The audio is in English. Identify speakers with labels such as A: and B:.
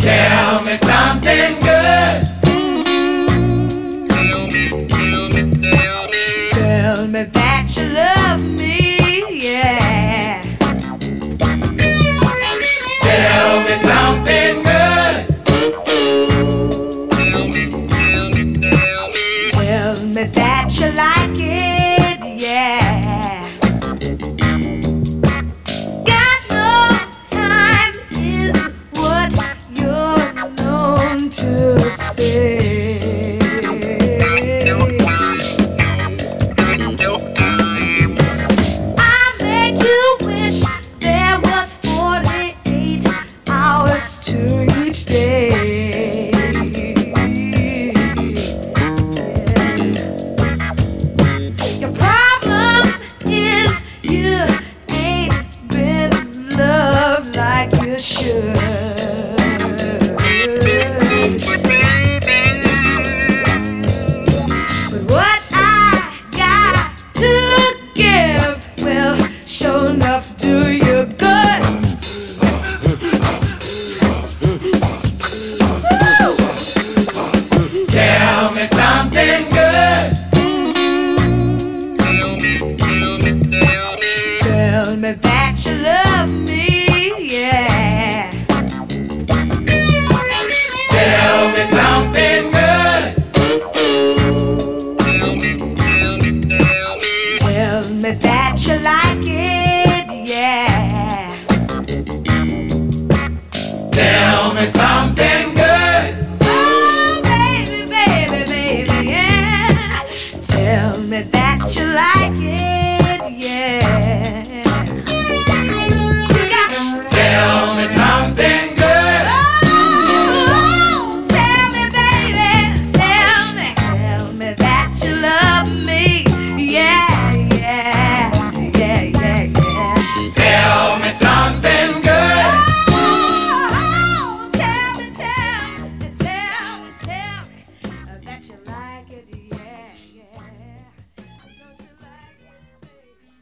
A: Tell me something good.
B: Tell me, that you love me, yeah.
A: Tell me something good. Me,
B: tell me that you like it, yeah. told me that you love me, yeah.
A: Tell me something good.
B: Tell me, that you like it, yeah.
A: tell me, something good.
B: Oh, baby, baby, baby, yeah. Tell me that you like it.